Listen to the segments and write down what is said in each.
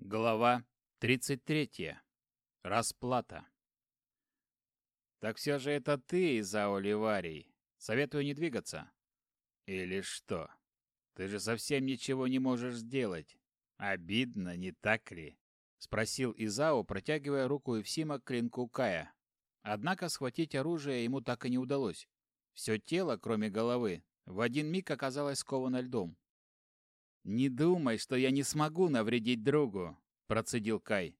Глава 33. Расплата. Так все же это ты, Зао Ливарий. Советую не двигаться. Или что? Ты же совсем ничего не можешь сделать. Обидно, не так ли? Спросил Изао, протягивая руку Евсима к клинку Кая. Однако схватить оружие ему так и не удалось. Все тело, кроме головы, в один миг оказалось сковано льдом. «Не думай, что я не смогу навредить другу», — процедил Кай.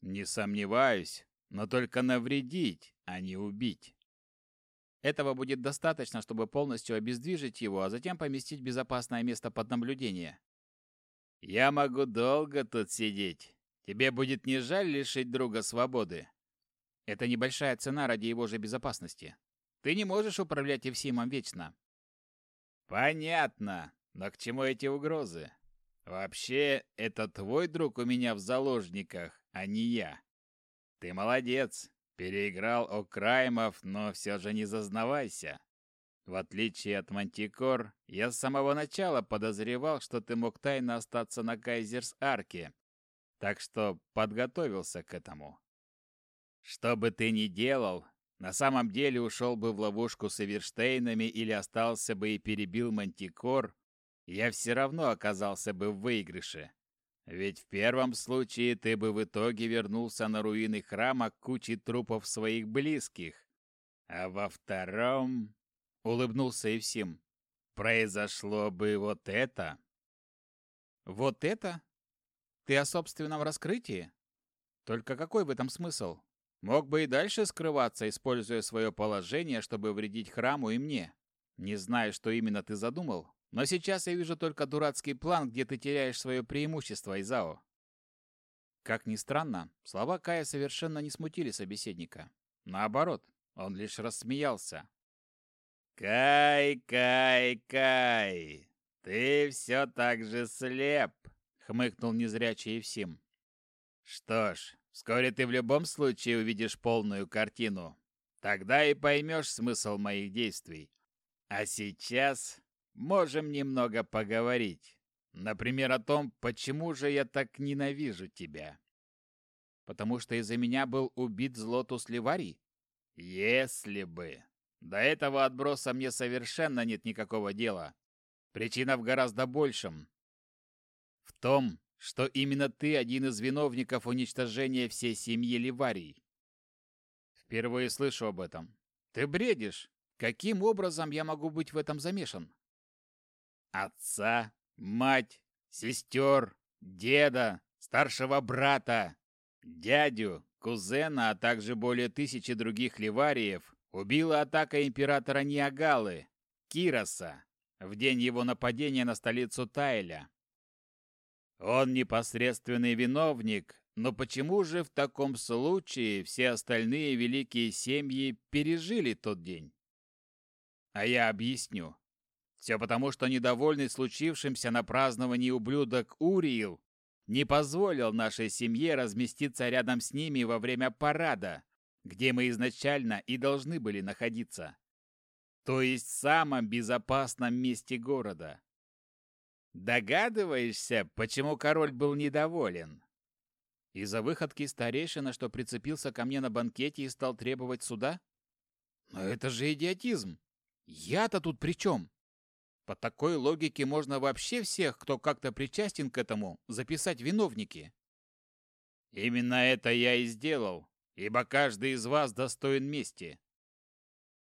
«Не сомневаюсь, но только навредить, а не убить». Этого будет достаточно, чтобы полностью обездвижить его, а затем поместить в безопасное место под наблюдение. «Я могу долго тут сидеть. Тебе будет не жаль лишить друга свободы?» «Это небольшая цена ради его же безопасности. Ты не можешь управлять Евсимом вечно». «Понятно. Но к чему эти угрозы? Вообще, это твой друг у меня в заложниках, а не я. Ты молодец, переиграл О'Краймов, но все же не зазнавайся. В отличие от Мантикор, я с самого начала подозревал, что ты мог тайно остаться на Кайзерс-Арке, так что подготовился к этому. Что бы ты ни делал, на самом деле ушел бы в ловушку с Эверштейнами или остался бы и перебил Мантикор, я все равно оказался бы в выигрыше. Ведь в первом случае ты бы в итоге вернулся на руины храма к куче трупов своих близких. А во втором... Улыбнулся Евсим. Произошло бы вот это. Вот это? Ты о собственном раскрытии? Только какой в этом смысл? Мог бы и дальше скрываться, используя свое положение, чтобы вредить храму и мне. Не знаю, что именно ты задумал, но сейчас я вижу только дурацкий план, где ты теряешь свое преимущество, Изао. Как ни странно, слова Кая совершенно не смутили собеседника. Наоборот, он лишь рассмеялся. «Кай, Кай, Кай, ты все так же слеп!» — хмыкнул незрячий Евсим. «Что ж, вскоре ты в любом случае увидишь полную картину. Тогда и поймешь смысл моих действий. А сейчас можем немного поговорить. Например, о том, почему же я так ненавижу тебя. Потому что из-за меня был убит Злотус Ливарий? Если бы. До этого отброса мне совершенно нет никакого дела. Причина в гораздо большем. В том, что именно ты один из виновников уничтожения всей семьи Ливарий. Впервые слышу об этом. Ты бредишь. Каким образом я могу быть в этом замешан? Отца, мать, сестер, деда, старшего брата, дядю, кузена, а также более тысячи других ливариев убила атака императора Ниагалы, Кироса, в день его нападения на столицу Тайля. Он непосредственный виновник, но почему же в таком случае все остальные великие семьи пережили тот день? А я объясню. Все потому, что недовольный случившимся на праздновании ублюдок Уриил не позволил нашей семье разместиться рядом с ними во время парада, где мы изначально и должны были находиться. То есть в самом безопасном месте города. Догадываешься, почему король был недоволен? Из-за выходки старейшина, что прицепился ко мне на банкете и стал требовать суда? Но это же идиотизм! Я-то тут при чем? По такой логике можно вообще всех, кто как-то причастен к этому, записать виновники. Именно это я и сделал, ибо каждый из вас достоин мести.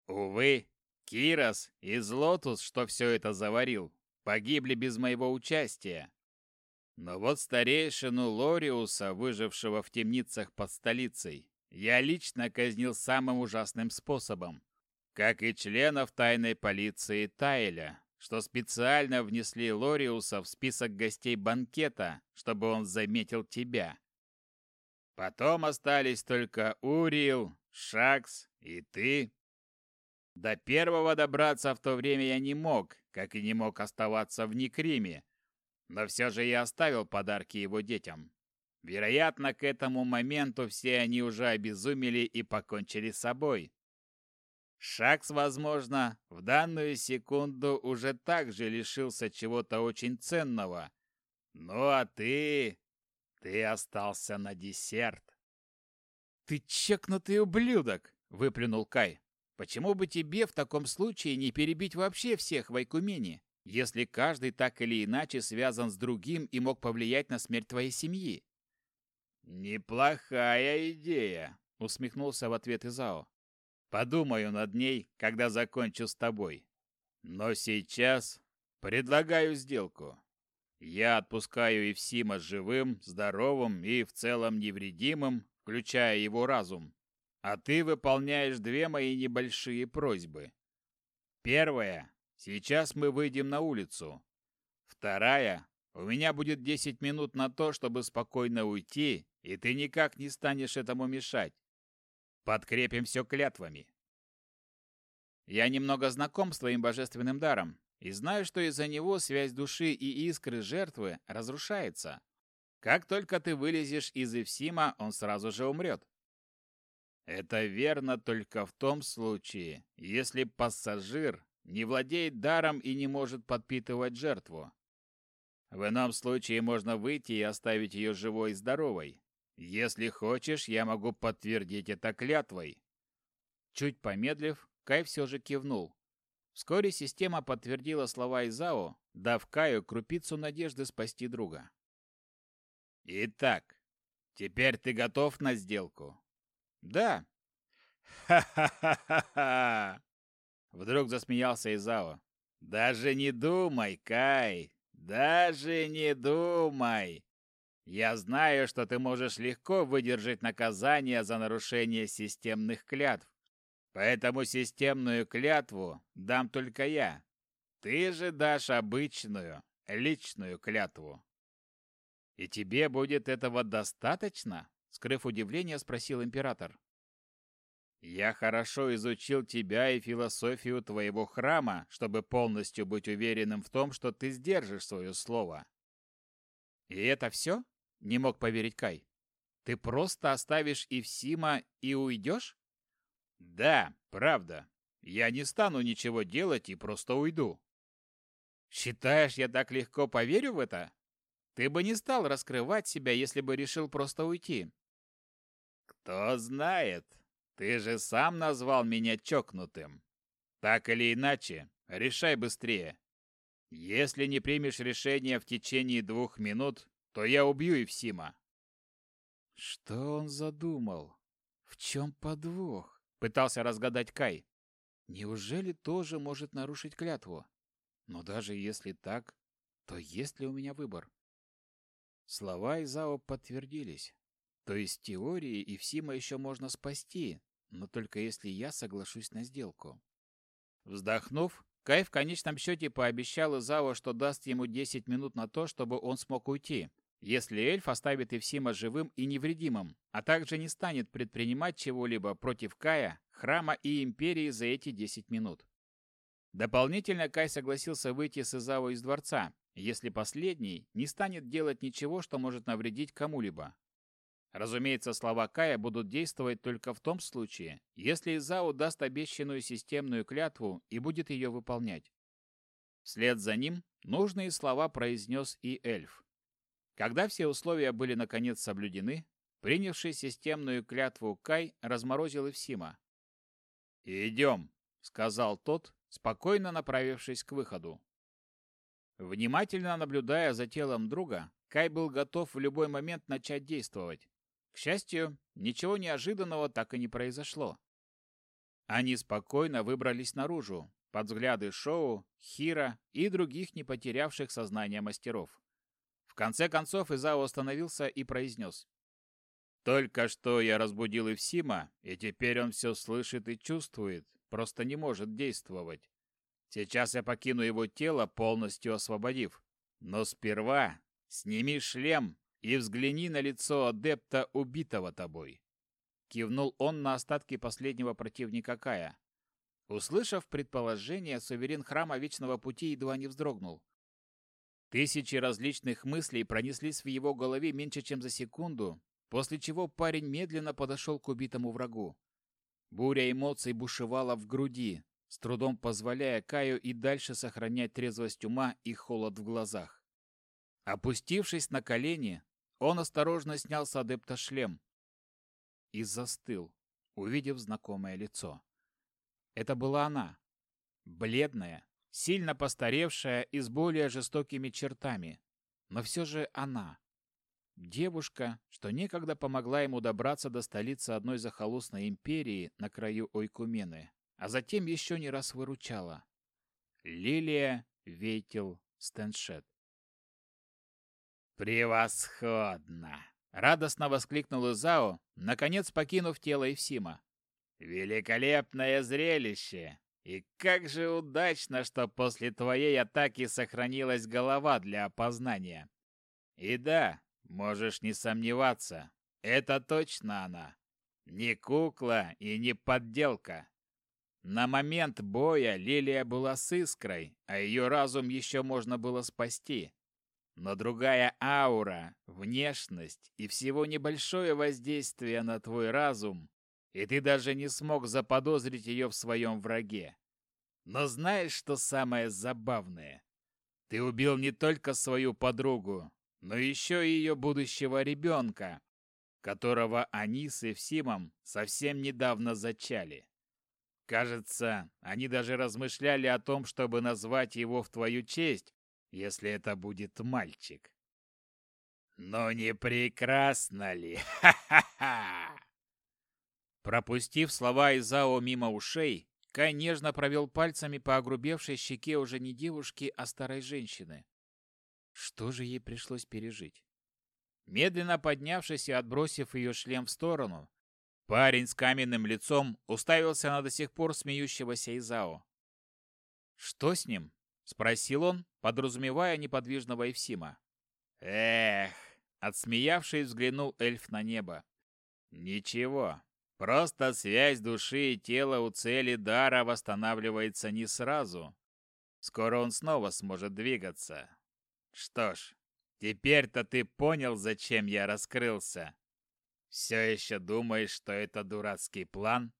Увы, Кирос и Злотус, что все это заварил, погибли без моего участия. Но вот старейшину Лориуса, выжившего в темницах под столицей, я лично казнил самым ужасным способом, как и членов тайной полиции Тайля, что специально внесли Лориуса в список гостей банкета, чтобы он заметил тебя. Потом остались только Урил, Шакс и ты. До первого добраться в то время я не мог, как и не мог оставаться в Никриме, но все же я оставил подарки его детям. Вероятно, к этому моменту все они уже обезумели и покончили с собой. Шакс, возможно, в данную секунду уже также лишился чего-то очень ценного. Ну а ты... Ты остался на десерт. Ты чекнутый ублюдок, выплюнул Кай. Почему бы тебе в таком случае не перебить вообще всех в Айкумене, если каждый так или иначе связан с другим и мог повлиять на смерть твоей семьи? Неплохая идея, усмехнулся в ответ Изао. Подумаю над ней, когда закончу с тобой. Но сейчас предлагаю сделку. Я отпускаю Евсима живым, здоровым и в целом невредимым, включая его разум. А ты выполняешь две мои небольшие просьбы. Первая. Сейчас мы выйдем на улицу. Вторая. У меня будет 10 минут на то, чтобы спокойно уйти, и ты никак не станешь этому мешать. Подкрепим все клятвами. Я немного знаком с твоим божественным даром и знаю, что из-за него связь души и искры жертвы разрушается. Как только ты вылезешь из Эвсима, он сразу же умрет. Это верно только в том случае, если пассажир не владеет даром и не может подпитывать жертву. В ином случае можно выйти и оставить ее живой и здоровой. Если хочешь, я могу подтвердить это клятвой. Чуть помедлив, Кай все же кивнул. Вскоре система подтвердила слова Изао, дав Каю крупицу надежды спасти друга. «Итак, теперь ты готов на сделку?» «Да». «Ха-ха-ха-ха-ха!» Вдруг засмеялся Изао. «Даже не думай, Кай! Даже не думай! Я знаю, что ты можешь легко выдержать наказание за нарушение системных клятв. Поэтому системную клятву дам только я. Ты же дашь обычную, личную клятву. И тебе будет этого достаточно? Скрыв удивление, спросил император. Я хорошо изучил тебя и философию твоего храма, чтобы полностью быть уверенным в том, что ты сдержишь свое слово. И это все? Не мог поверить Кай. Ты просто оставишь Ивсима и уйдешь? Да, правда. Я не стану ничего делать и просто уйду. Считаешь, я так легко поверю в это? Ты бы не стал раскрывать себя, если бы решил просто уйти. Кто знает. Ты же сам назвал меня чокнутым. Так или иначе, решай быстрее. Если не примешь решение в течение двух минут, то я убью Евсима. Что он задумал? В чем подвох? Пытался разгадать Кай. Неужели тоже может нарушить клятву? Но даже если так, то есть ли у меня выбор? Слова Изао подтвердились. То есть в теории Евсима еще можно спасти, но только если я соглашусь на сделку. Вздохнув, Кай в конечном счете пообещал Изао, что даст ему 10 минут на то, чтобы он смог уйти, если эльф оставит Евсима живым и невредимым, а также не станет предпринимать чего-либо против Кая, храма и империи за эти 10 минут. Дополнительно Кай согласился выйти с Изао из дворца, если последний не станет делать ничего, что может навредить кому-либо. Разумеется, слова Кая будут действовать только в том случае, если Изао даст обещанную системную клятву и будет ее выполнять. Вслед за ним нужные слова произнес и эльф. Когда все условия были наконец соблюдены, принявший системную клятву Кай разморозил Евсима. «Идем», — сказал тот, спокойно направившись к выходу. Внимательно наблюдая за телом друга, Кай был готов в любой момент начать действовать. К счастью, ничего неожиданного так и не произошло. Они спокойно выбрались наружу, под взгляды Шоу, Хира и других не потерявших сознание мастеров. В конце концов Изао остановился и произнес. «Только что я разбудил Ивсима, и теперь он все слышит и чувствует, просто не может действовать. Сейчас я покину его тело, полностью освободив. Но сперва сними шлем и взгляни на лицо адепта, убитого тобой». Кивнул он на остатки последнего противника Кая. Услышав предположение, суверен храма Вечного Пути едва не вздрогнул. Тысячи различных мыслей пронеслись в его голове меньше, чем за секунду, после чего парень медленно подошел к убитому врагу. Буря эмоций бушевала в груди, с трудом позволяя Каю и дальше сохранять трезвость ума и холод в глазах. Опустившись на колени, он осторожно снял с адепта шлем и застыл, увидев знакомое лицо. Это была она, бледная, сильно постаревшая и с более жестокими чертами, но все же она. Девушка, что некогда помогла ему добраться до столицы одной захолустной империи на краю Ойкумены, а затем еще не раз выручала. Лилия Вейтел Стеншет. «Превосходно!» — радостно воскликнул Изао, наконец покинув тело Евсима. «Великолепное зрелище! И как же удачно, что после твоей атаки сохранилась голова для опознания. И да, можешь не сомневаться, это точно она. Не кукла и не подделка. На момент боя Лилия была с искрой, а ее разум еще можно было спасти. Но другая аура, внешность и всего небольшое воздействие на твой разум, и ты даже не смог заподозрить ее в своем враге. Но знаешь, что самое забавное? Ты убил не только свою подругу, но еще и ее будущего ребенка, которого они с Евсимом совсем недавно зачали. Кажется, они даже размышляли о том, чтобы назвать его в твою честь, если это будет мальчик. Но не прекрасно ли? Ха-ха-ха! Пропустив слова Изао мимо ушей, Кай нежно провел пальцами по огрубевшей щеке уже не девушки, а старой женщины. Что же ей пришлось пережить? Медленно поднявшись и отбросив ее шлем в сторону, парень с каменным лицом уставился на до сих пор смеющегося Изао. «Что с ним?» — спросил он, подразумевая неподвижного Евсима. «Эх!» — отсмеявшись, взглянул эльф на небо. «Ничего, Просто связь души и тела у цели дара восстанавливается не сразу. Скоро он снова сможет двигаться. Что ж, теперь-то ты понял, зачем я раскрылся. Все еще думаешь, что это дурацкий план?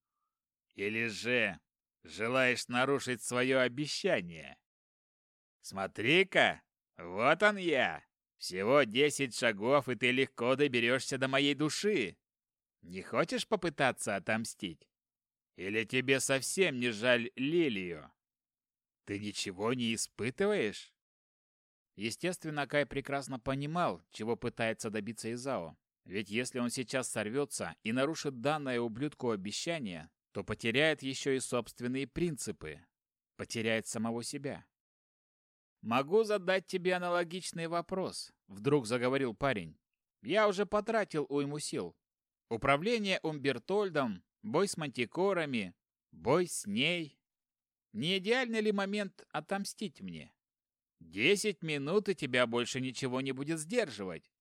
Или же желаешь нарушить свое обещание? Смотри-ка, вот он я. Всего десять шагов, и ты легко доберешься до моей души. Не хочешь попытаться отомстить? Или тебе совсем не жаль Лилию? Ты ничего не испытываешь? Естественно, Кай прекрасно понимал, чего пытается добиться Изао. Ведь если он сейчас сорвется и нарушит данное ублюдку обещание, то потеряет еще и собственные принципы. Потеряет самого себя. «Могу задать тебе аналогичный вопрос», — вдруг заговорил парень. «Я уже потратил уйму сил. Управление Умбертольдом, бой с мантикорами, бой с ней. Не идеальный ли момент отомстить мне? Десять минут, и тебя больше ничего не будет сдерживать.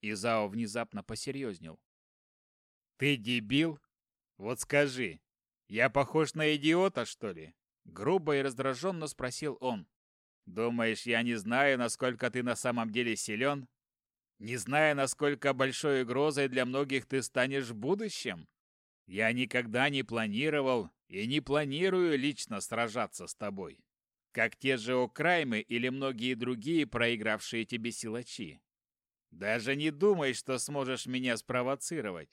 Изао внезапно посерьезнел. Ты дебил? Вот скажи, я похож на идиота, что ли? Грубо и раздраженно спросил он. Думаешь, я не знаю, насколько ты на самом деле силен? Не зная, насколько большой угрозой для многих ты станешь в будущем? Я никогда не планировал и не планирую лично сражаться с тобой, как те же Окраймы или многие другие проигравшие тебе силачи. Даже не думай, что сможешь меня спровоцировать.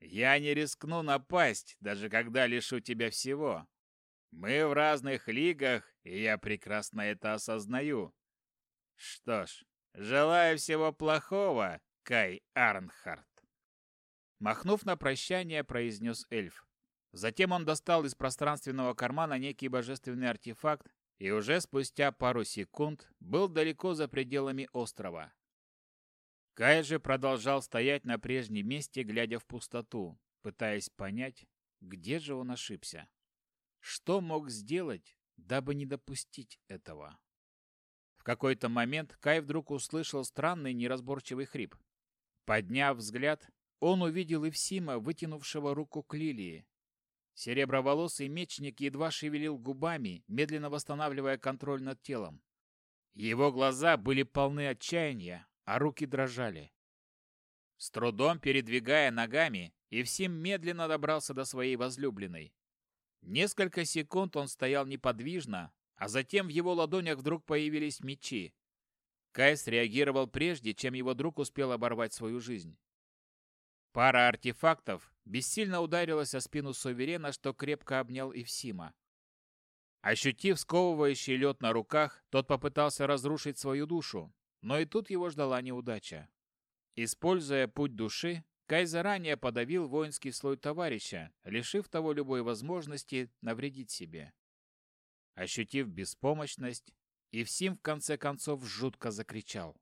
Я не рискну напасть, даже когда лишу тебя всего. Мы в разных лигах, и я прекрасно это осознаю. Что ж, Желаю всего плохого, Кай Арнхард. Махнув на прощание, произнес эльф. Затем он достал из пространственного кармана некий божественный артефакт и уже спустя пару секунд был далеко за пределами острова. Кай же продолжал стоять на прежнем месте, глядя в пустоту, пытаясь понять, где же он ошибся. Что мог сделать, дабы не допустить этого? В какой-то момент Кай вдруг услышал странный неразборчивый хрип. Подняв взгляд, он увидел Евсима, вытянувшего руку к Лилии. Сереброволосый мечник едва шевелил губами, медленно восстанавливая контроль над телом. Его глаза были полны отчаяния, а руки дрожали. С трудом передвигая ногами, Евсим медленно добрался до своей возлюбленной. Несколько секунд он стоял неподвижно, а затем в его ладонях вдруг появились мечи. Кай среагировал прежде, чем его друг успел оборвать свою жизнь. Пара артефактов бессильно ударилась о спину Суверена, что крепко обнял Ивсима. Ощутив сковывающий лед на руках, тот попытался разрушить свою душу, но и тут его ждала неудача. Используя путь души, Кай заранее подавил воинский слой товарища, лишив того любой возможности навредить себе. Ощутив беспомощность, Ивсим в конце концов жутко закричал.